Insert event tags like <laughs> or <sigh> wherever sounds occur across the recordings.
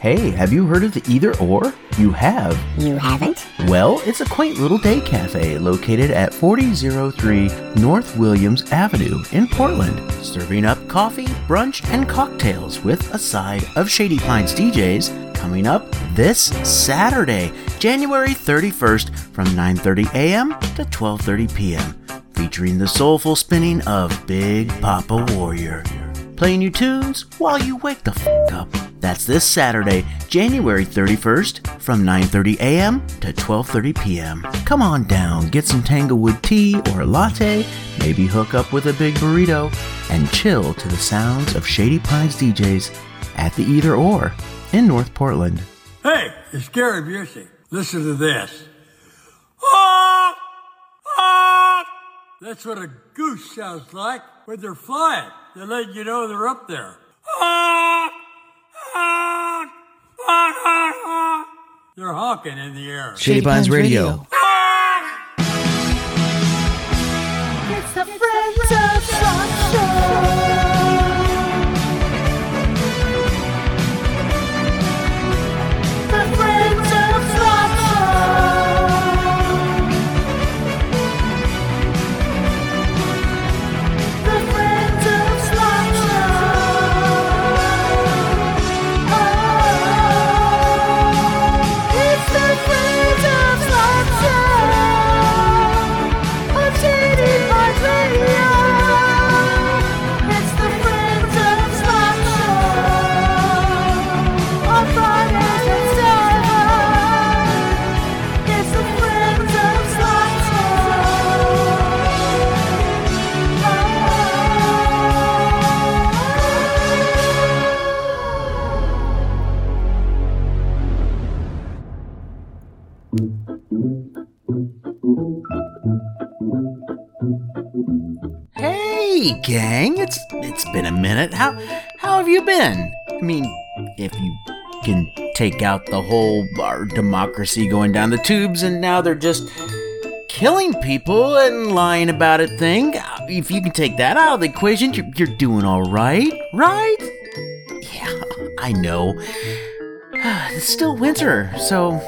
Hey, have you heard of the Either Or? You have? You haven't? Well, it's a quaint little day cafe located at 4003 North Williams Avenue in Portland, serving up coffee, brunch, and cocktails with a side of Shady Pines DJs coming up this Saturday, January 31st from 9:30 a.m. to 12:30 p.m., featuring the soulful spinning of Big Papa Warrior. Playing you tunes while you wake the f up. That's this Saturday, January 31st from 9:30 a.m. to 12:30 p.m. Come on down, get some Tanglewood tea or a latte, maybe hook up with a big burrito and chill to the sounds of Shady Pines DJs at the Either Or in North Portland. Hey, it's Gary Busey. Listen to this. Ah! Ah! That's what a goose sounds like when they're flying. They let you know they're up there. They're honking in the air. Shady Pines Radio. It's Hey, gang! It's it's been a minute. How how have you been? I mean, if you can take out the whole our democracy going down the tubes, and now they're just killing people and lying about it thing. Uh, if you can take that out of the equation, you're, you're doing all right, right? Yeah, I know. <sighs> It's still winter, so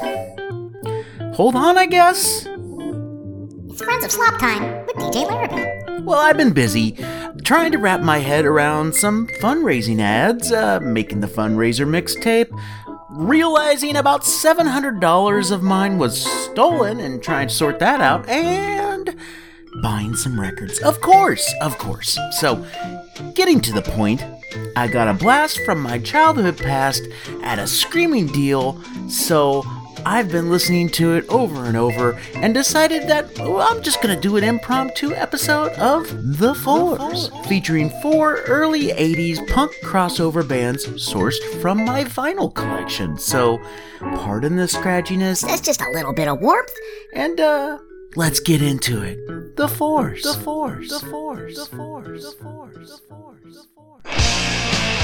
hold on, I guess. It's Friends of Slop Time with DJ Larraby. Well, I've been busy trying to wrap my head around some fundraising ads, uh, making the fundraiser mixtape, realizing about $700 of mine was stolen and trying to sort that out, and buying some records. Of course, of course. So, getting to the point, I got a blast from my childhood past at a screaming deal, so I've been listening to it over and over and decided that well, I'm just going to do an impromptu episode of The Fours, featuring four early 80s punk crossover bands sourced from my vinyl collection. So, pardon the scratchiness That's just a little bit of warmth. and uh let's get into it. The Fours. The Fours. The Fours. The Fours. The Fours. The Fours. The Fours. Inside the eye,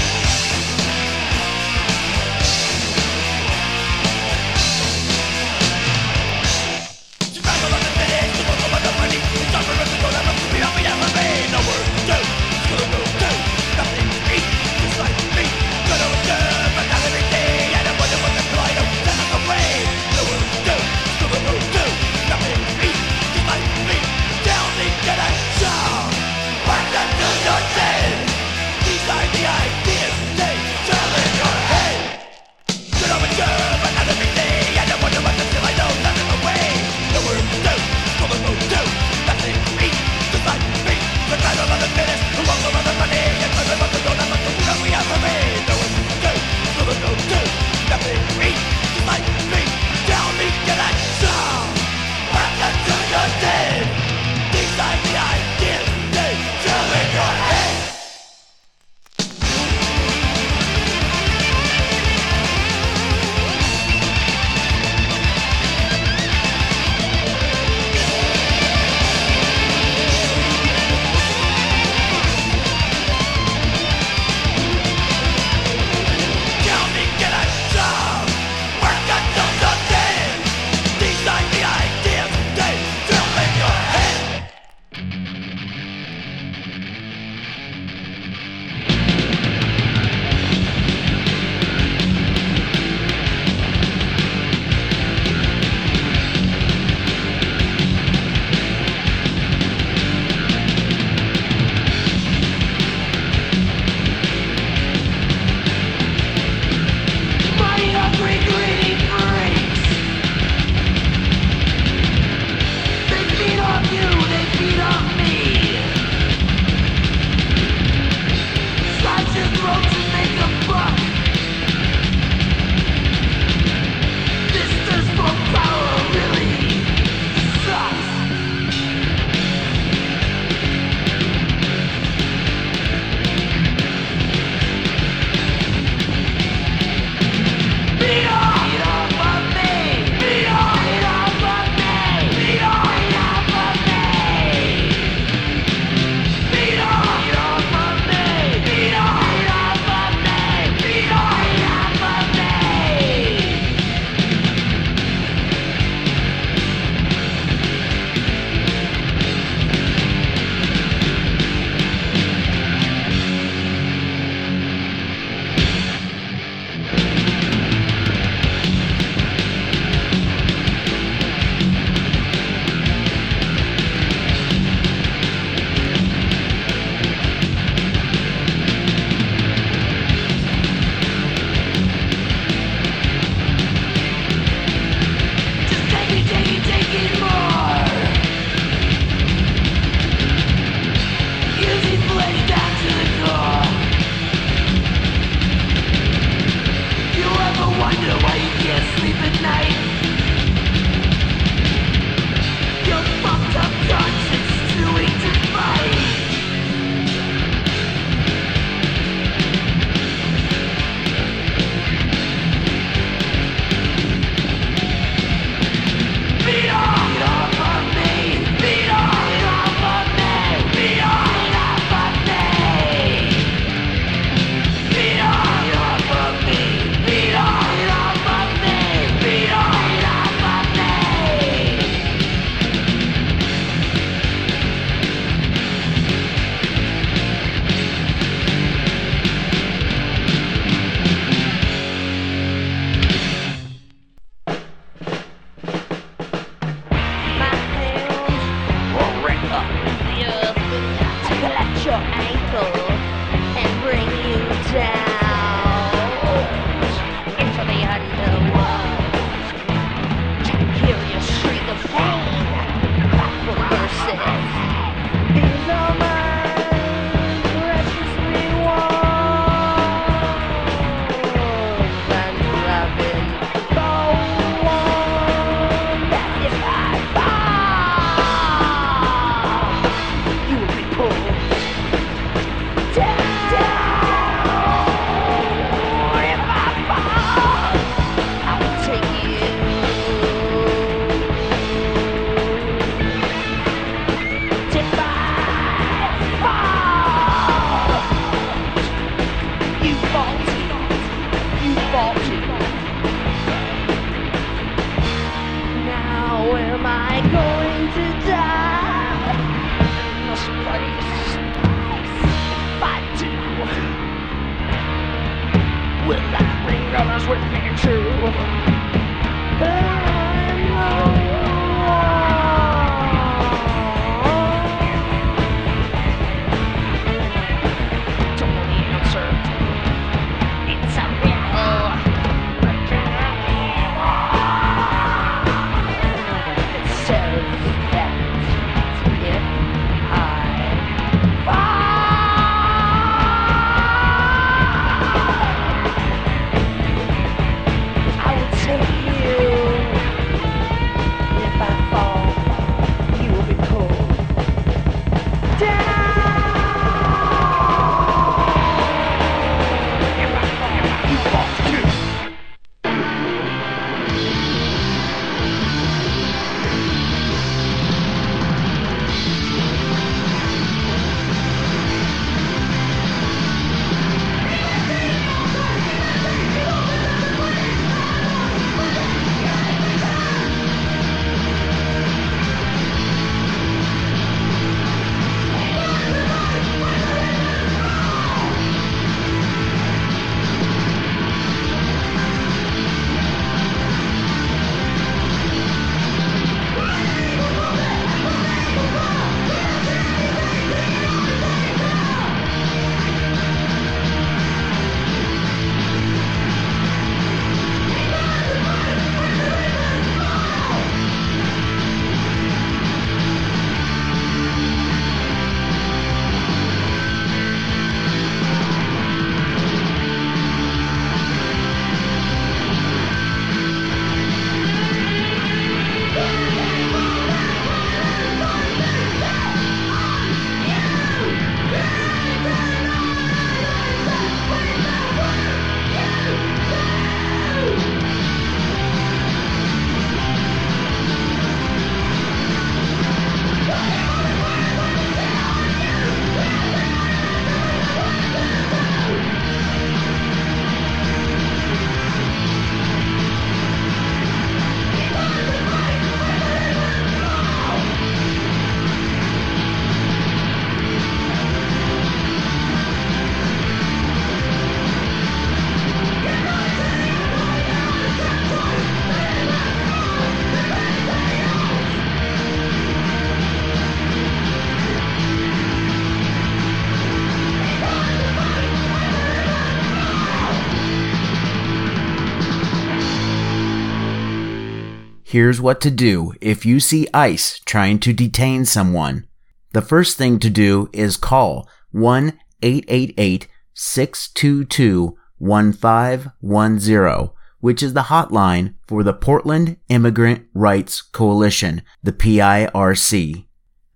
Here's what to do if you see ICE trying to detain someone. The first thing to do is call 1 888 622 1510, which is the hotline for the Portland Immigrant Rights Coalition, the PIRC.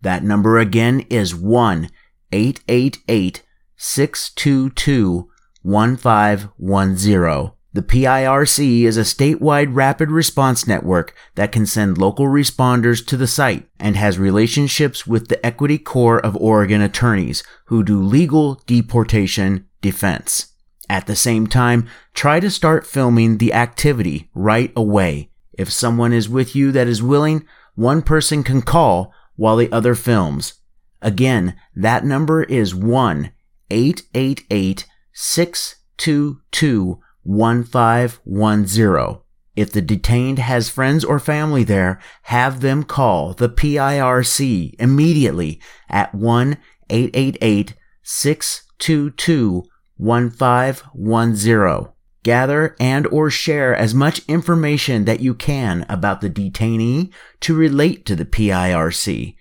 That number again is 1 888 622 1510. The PIRC is a statewide rapid response network that can send local responders to the site and has relationships with the Equity Corps of Oregon attorneys who do legal deportation defense. At the same time, try to start filming the activity right away. If someone is with you that is willing, one person can call while the other films. Again, that number is 1 888 622 1510. If the detained has friends or family there, have them call the PIRC immediately at 1 888 622 1510. Gather and or share as much information that you can about the detainee to relate to the PIRC.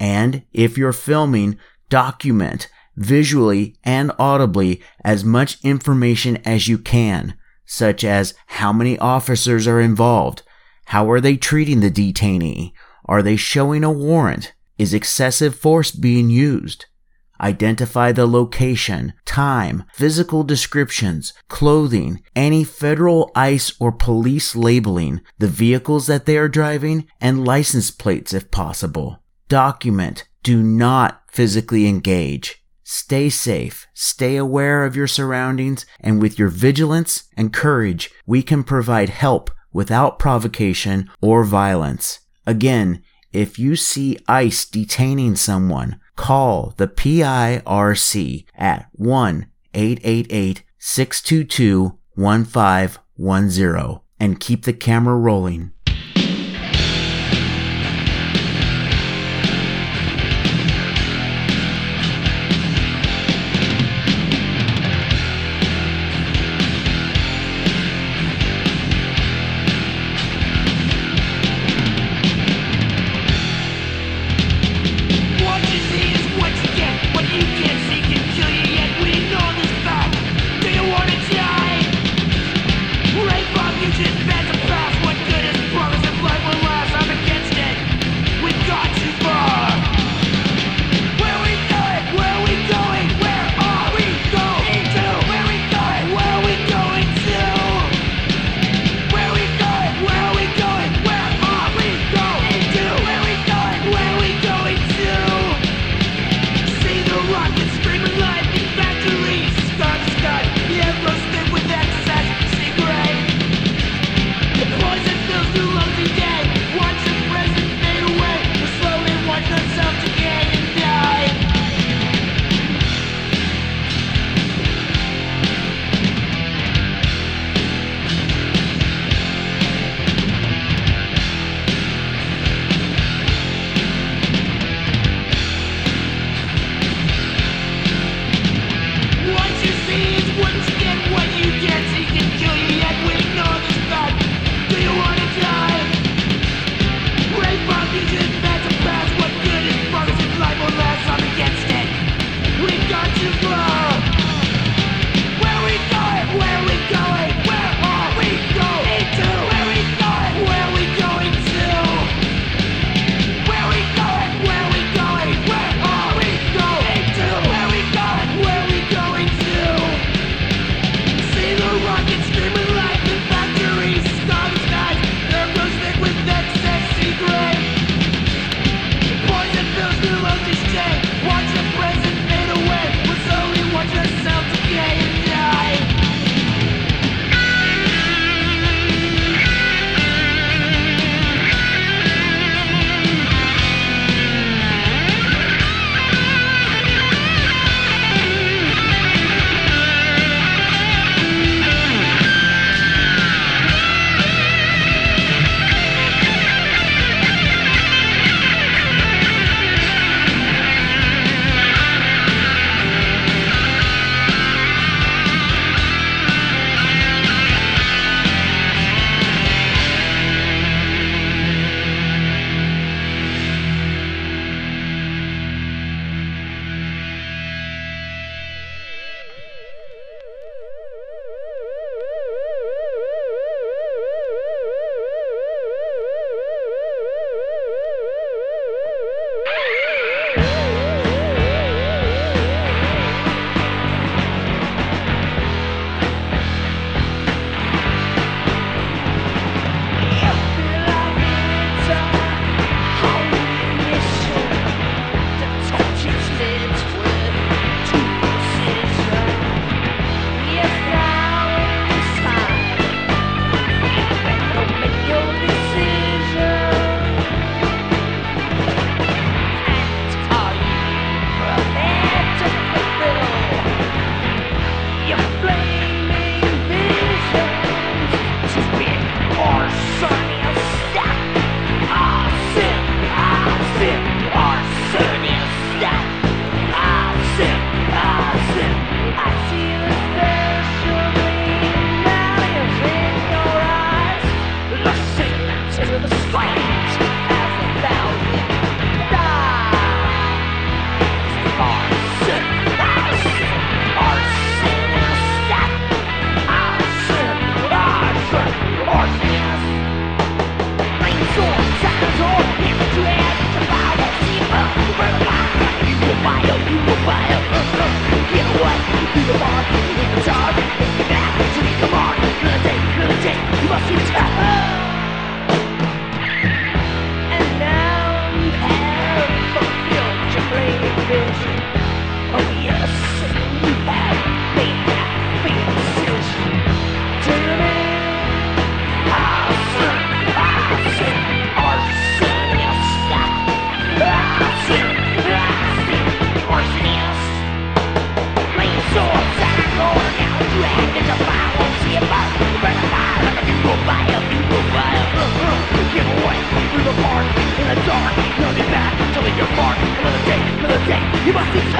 And if you're filming, document visually and audibly as much information as you can, such as how many officers are involved, how are they treating the detainee, are they showing a warrant, is excessive force being used, Identify the location, time, physical descriptions, clothing, any federal ICE or police labeling, the vehicles that they are driving, and license plates if possible. Document. Do not physically engage. Stay safe, stay aware of your surroundings, and with your vigilance and courage, we can provide help without provocation or violence. Again, if you see ICE detaining someone, call the PIRC at 1 888 622 1510 and keep the camera rolling. Uh, give away through the park in the dark. Nothing back till in your mark. Another day, another day. You must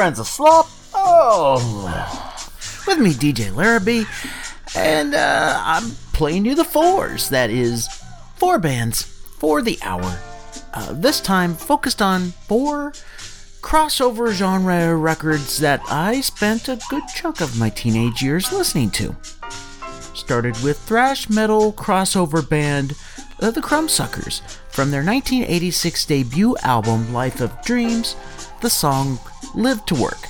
Friends of Slop. Oh, with me, DJ Larraby, and uh, I'm playing you the fours. That is, four bands for the hour. Uh, this time focused on four crossover genre records that I spent a good chunk of my teenage years listening to. Started with thrash metal crossover band uh, The Crumbsuckers from their 1986 debut album Life of Dreams, the song Live to Work.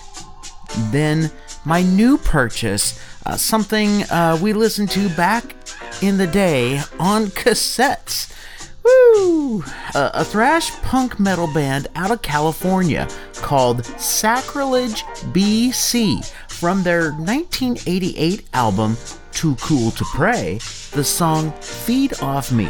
Then my new purchase, uh, something uh, we listened to back in the day on cassettes. Woo! Uh, a thrash punk metal band out of California called Sacrilege BC from their 1988 album Too Cool to Pray, the song Feed Off Me.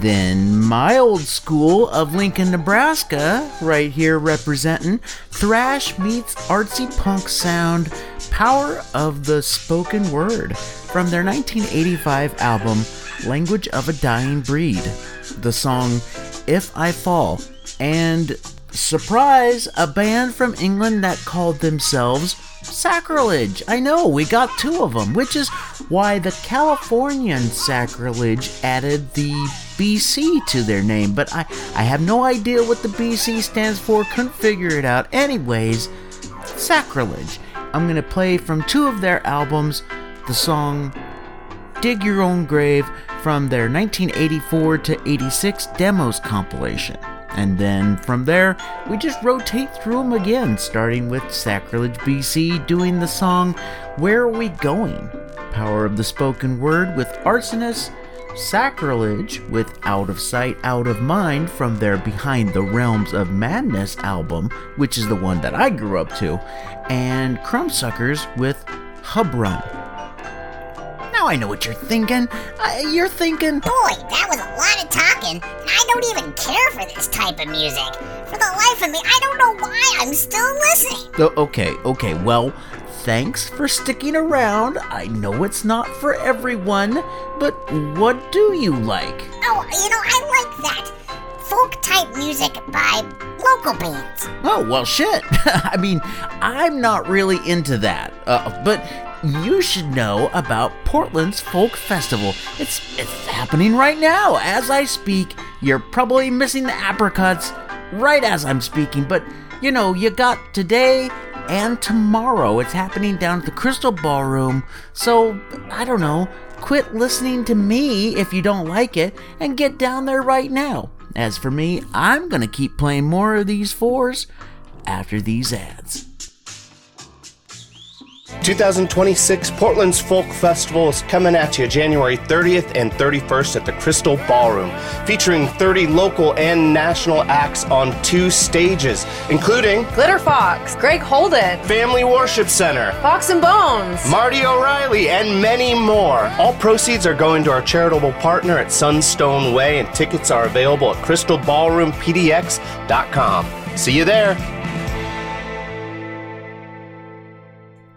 Then my old school of Lincoln, Nebraska, right here representing thrash meets artsy punk sound, power of the spoken word from their 1985 album Language of a Dying Breed. The song If I Fall, and surprise, a band from England that called themselves Sacrilege. I know, we got two of them, which is why the Californian Sacrilege added the BC to their name, but I, I have no idea what the BC stands for, couldn't figure it out. Anyways, Sacrilege. I'm gonna play from two of their albums the song Dig Your Own Grave from their 1984 to 86 demos compilation. And then from there, we just rotate through them again, starting with Sacrilege BC doing the song Where Are We Going? Power of the Spoken Word with Arsonist, Sacrilege with Out of Sight, Out of Mind from their Behind the Realms of Madness album, which is the one that I grew up to, and Crumbsuckers with Hub Run. Now I know what you're thinking. Uh, you're thinking, Boy, that was a lot of talking, and I don't even care for this type of music. For the life of me, I don't know why I'm still listening. Oh, okay, okay. Well, thanks for sticking around. I know it's not for everyone, but what do you like? Oh, you know, I like that. Folk type music by local bands. Oh, well, shit. <laughs> I mean, I'm not really into that. Uh, but you should know about Portland's Folk Festival. It's it's happening right now as I speak. You're probably missing the apricots right as I'm speaking, but you know, you got today and tomorrow. It's happening down at the Crystal Ballroom. So, I don't know, quit listening to me if you don't like it and get down there right now. As for me, I'm going to keep playing more of these fours after these ads. 2026 Portland's Folk Festival is coming at you January 30th and 31st at the Crystal Ballroom, featuring 30 local and national acts on two stages, including Glitter Fox, Greg Holden, Family Worship Center, Fox and Bones. Marty O'Reilly, and many more. All proceeds are going to our charitable partner at Sunstone Way, and tickets are available at crystalballroompdx.com. See you there.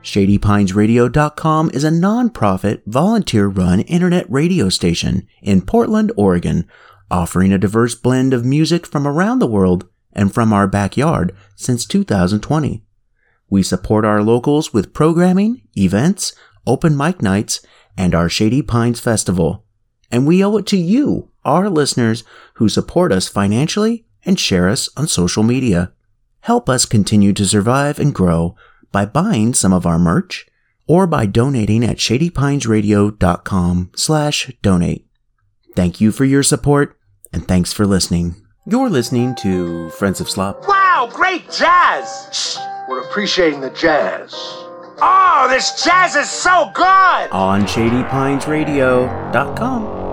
ShadyPinesRadio.com is a non-profit, volunteer-run internet radio station in Portland, Oregon, offering a diverse blend of music from around the world and from our backyard since 2020. We support our locals with programming, events, open mic nights, and our Shady Pines Festival. And we owe it to you, our listeners, who support us financially and share us on social media. Help us continue to survive and grow by buying some of our merch or by donating at shadypinesradio.com slash donate. Thank you for your support and thanks for listening. You're listening to Friends of Slop. Wow, great jazz! Shh, We're appreciating the jazz. Oh, this jazz is so good! on shadypinesradio.com.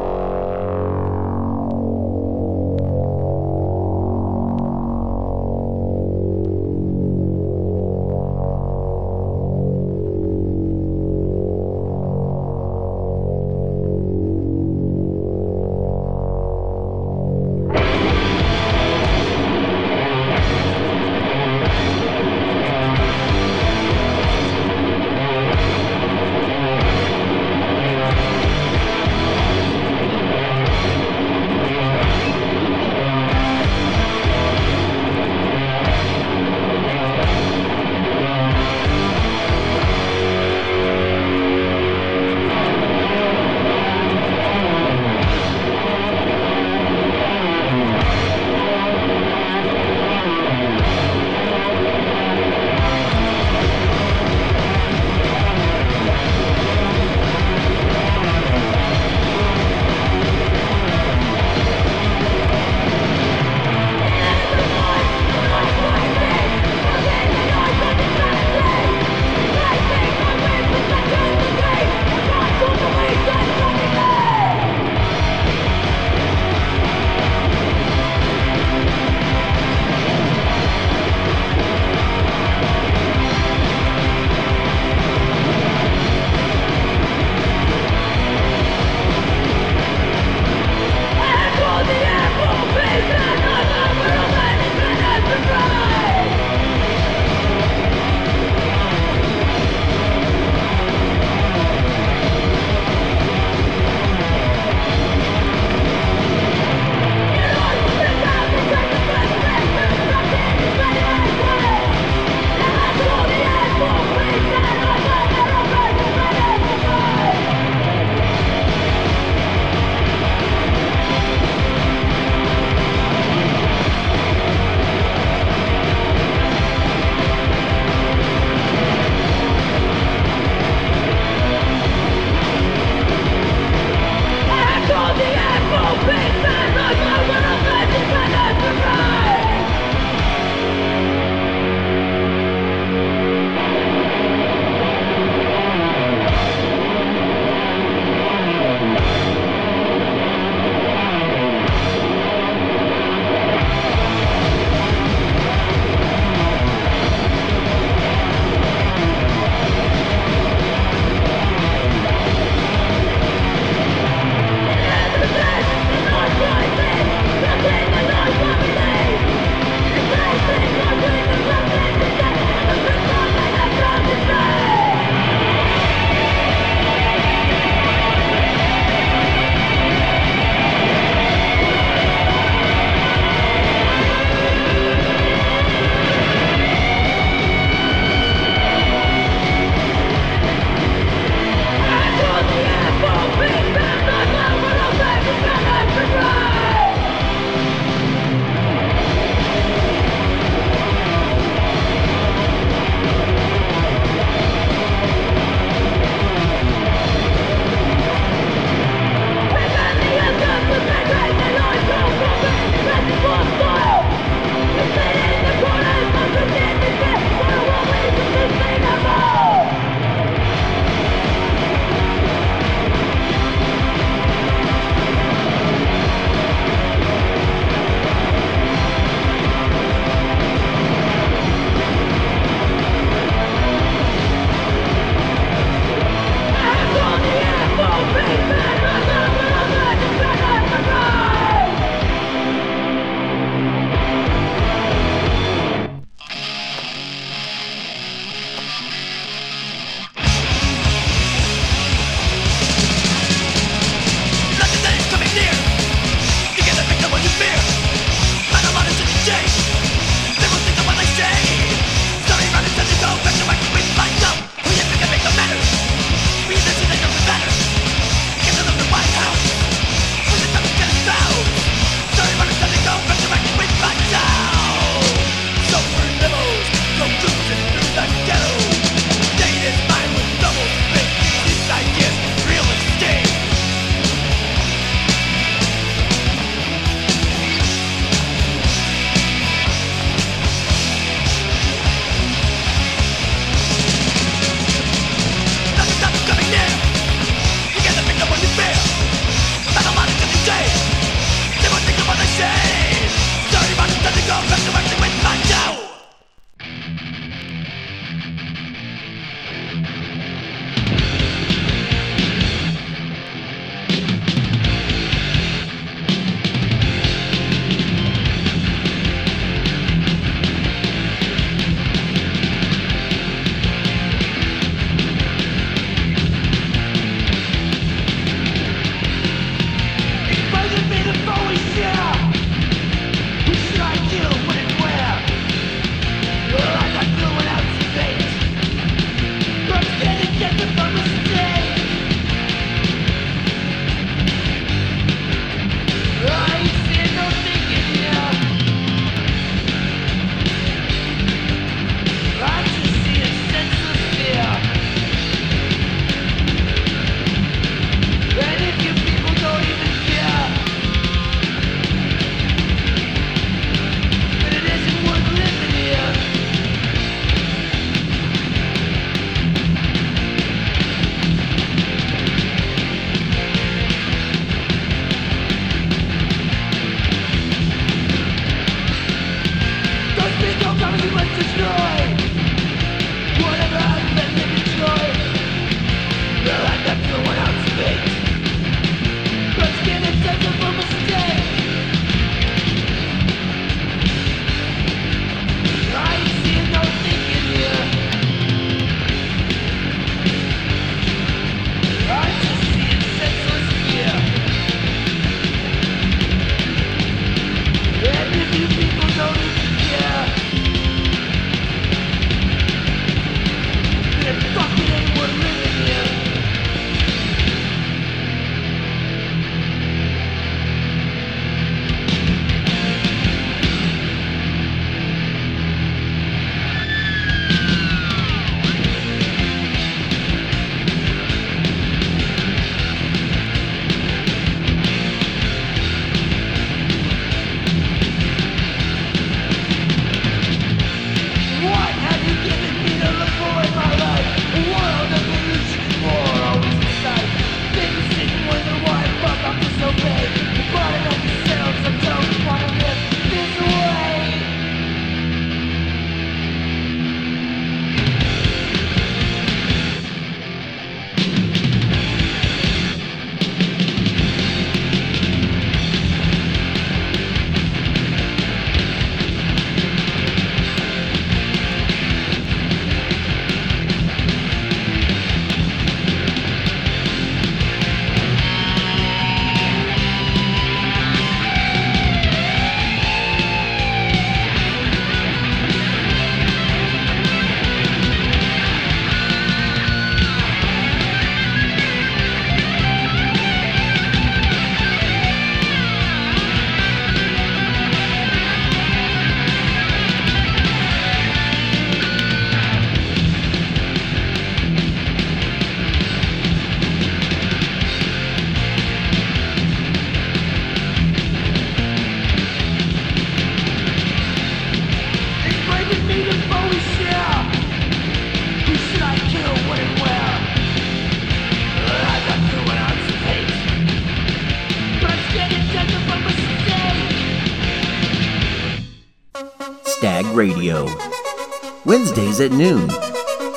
Wednesdays at noon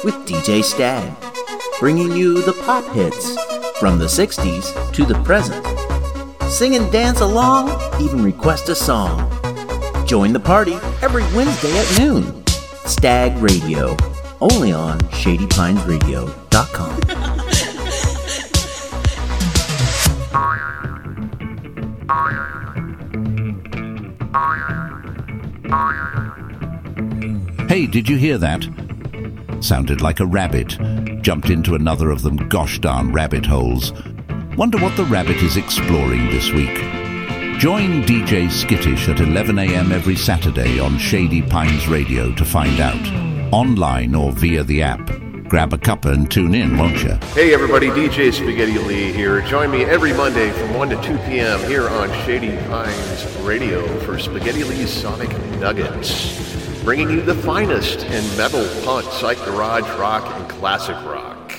with DJ Stag, bringing you the pop hits from the 60s to the present. Sing and dance along, even request a song. Join the party every Wednesday at noon. Stag Radio, only on ShadyPinesRadio.com. did you hear that? Sounded like a rabbit. Jumped into another of them gosh darn rabbit holes. Wonder what the rabbit is exploring this week. Join DJ Skittish at 11am every Saturday on Shady Pines Radio to find out. Online or via the app. Grab a cuppa and tune in, won't you? Hey everybody, DJ Spaghetti Lee here. Join me every Monday from 1 to 2 p.m. here on Shady Pines Radio for Spaghetti Lee's Sonic Nuggets. Bringing you the finest in metal, punk, psych garage rock, and classic rock.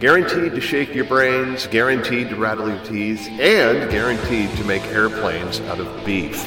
Guaranteed to shake your brains, guaranteed to rattle your teeth, and guaranteed to make airplanes out of beef.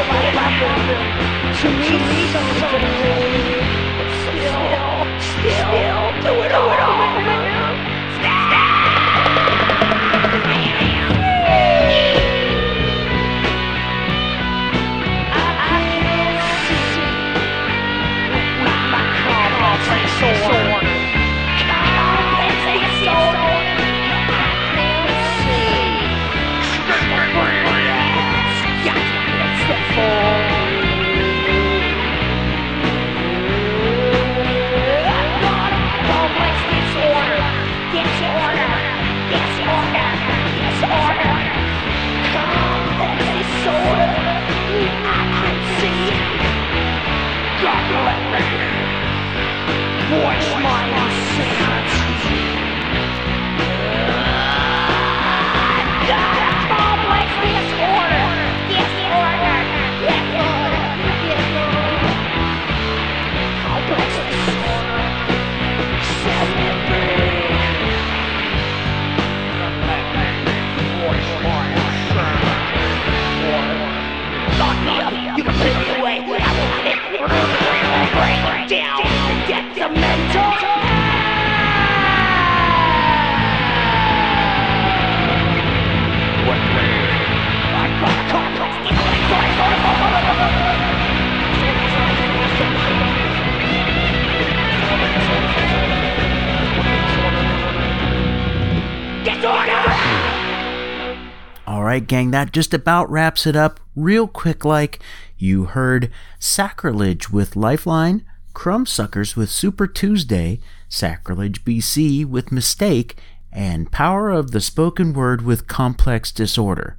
gang, that just about wraps it up real quick like. You heard Sacrilege with Lifeline, Crumbsuckers with Super Tuesday, Sacrilege BC with Mistake, and Power of the Spoken Word with Complex Disorder.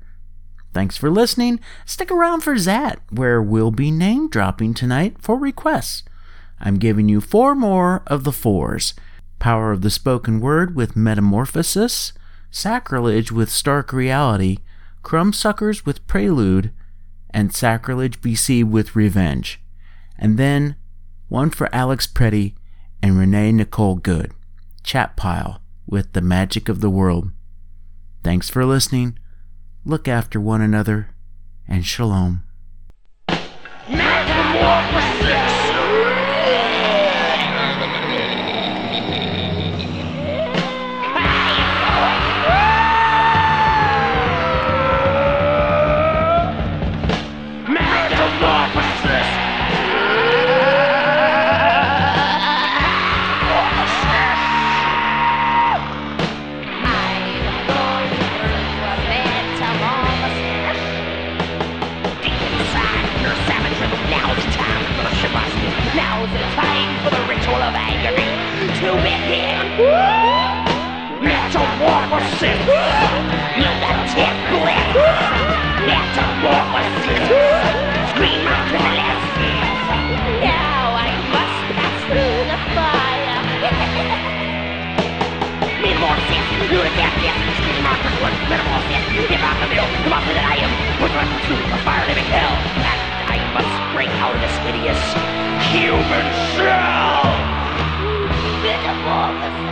Thanks for listening. Stick around for Zat, where we'll be name dropping tonight for requests. I'm giving you four more of the fours Power of the Spoken Word with Metamorphosis, Sacrilege with Stark Reality, Crumbsuckers with Prelude, and Sacrilege BC with Revenge. And then one for Alex Pretti and Renee Nicole Good, Chat Pile with The Magic of the World. Thanks for listening. Look after one another, and shalom. Metamorphosis. Bliss. Metamorphosis. Scream out to the left. Now I must pass through the fire. Metamorphosis. Lunatic bliss. Scream out to the left. Metamorphosis. If I'm the middle, the monster that I am, was run through the fire living hell. And I must break out of this hideous human shell. Metamorphosis.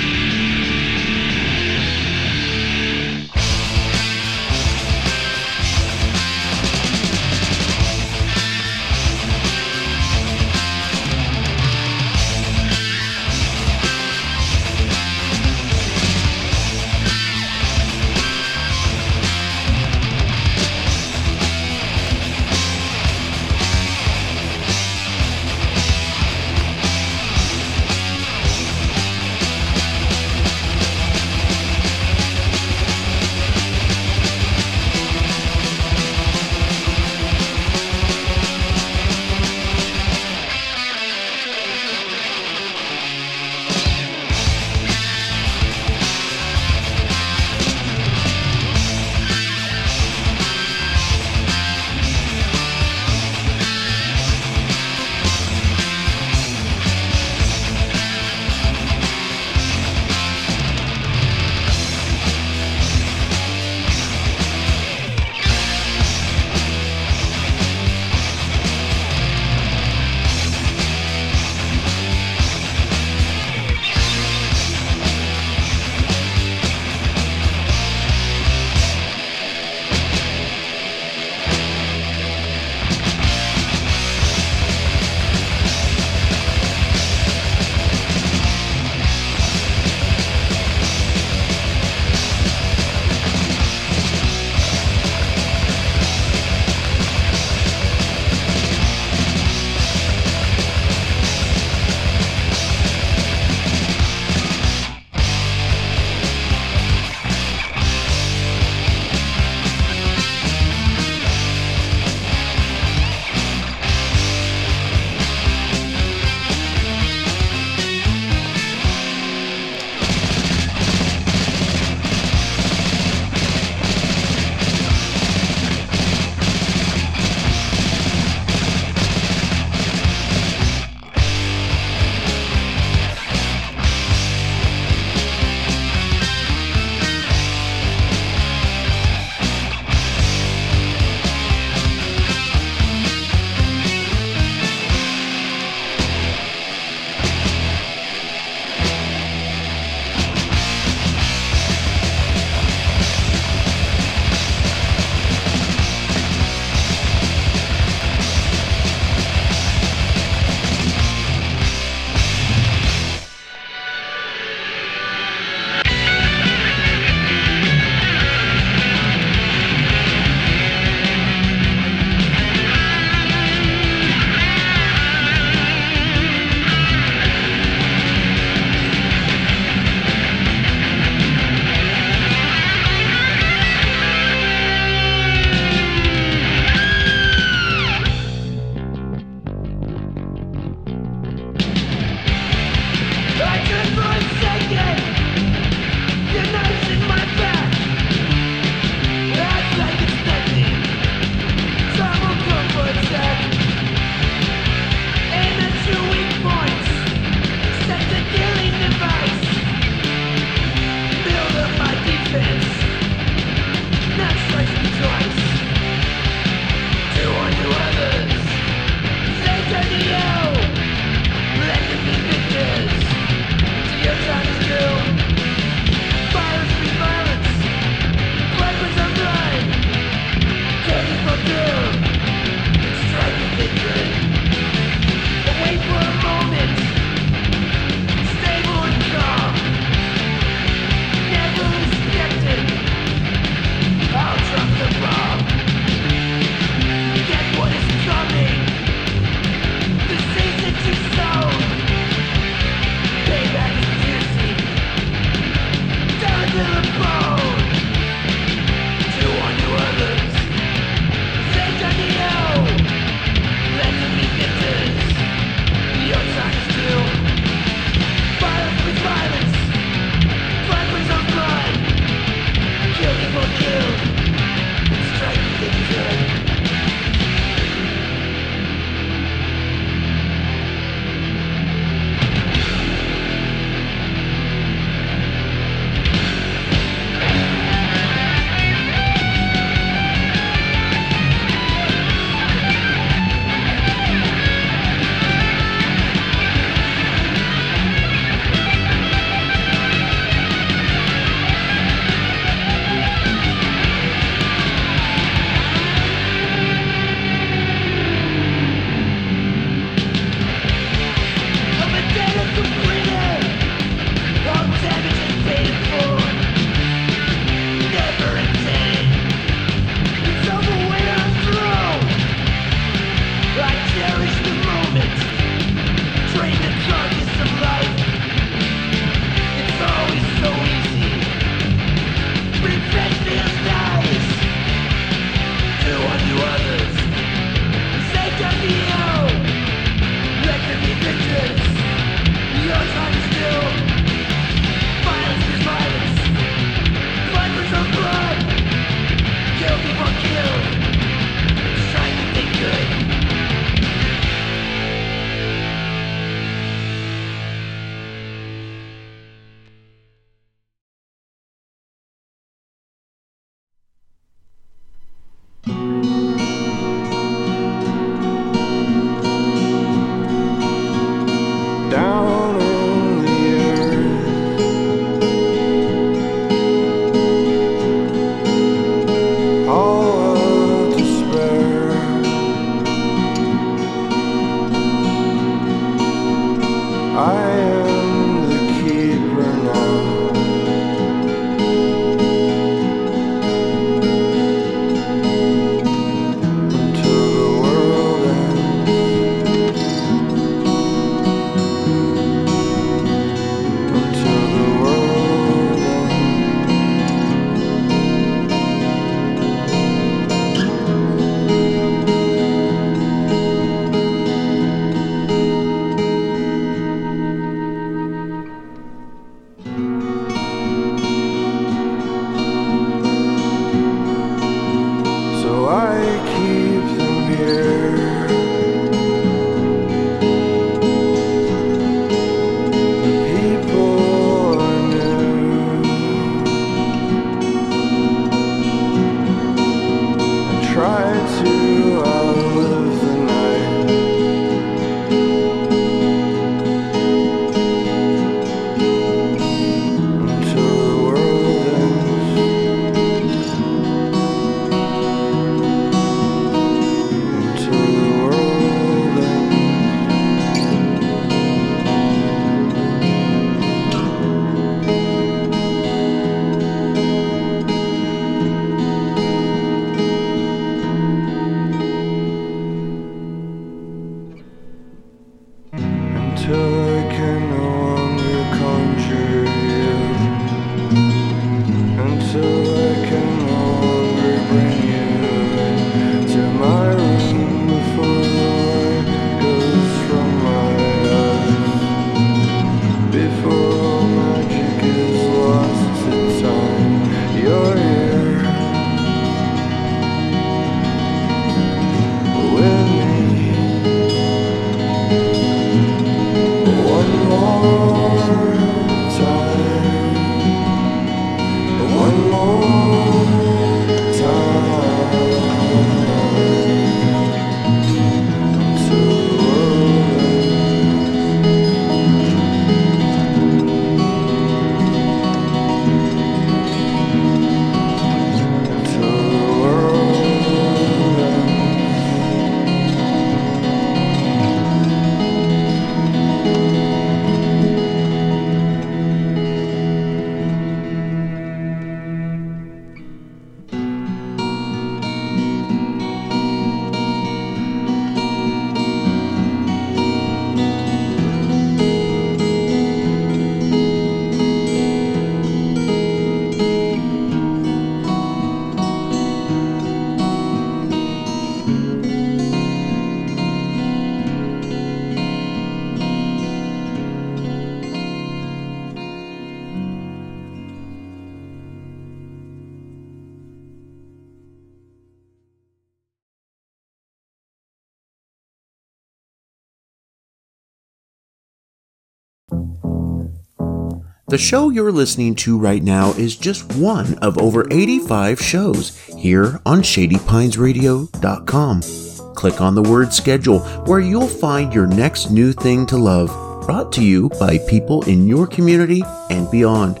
The show you're listening to right now is just one of over 85 shows here on ShadyPinesRadio.com. Click on the word schedule where you'll find your next new thing to love, brought to you by people in your community and beyond.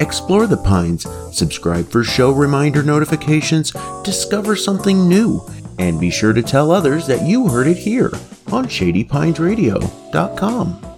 Explore the Pines, subscribe for show reminder notifications, discover something new, and be sure to tell others that you heard it here on ShadyPinesRadio.com.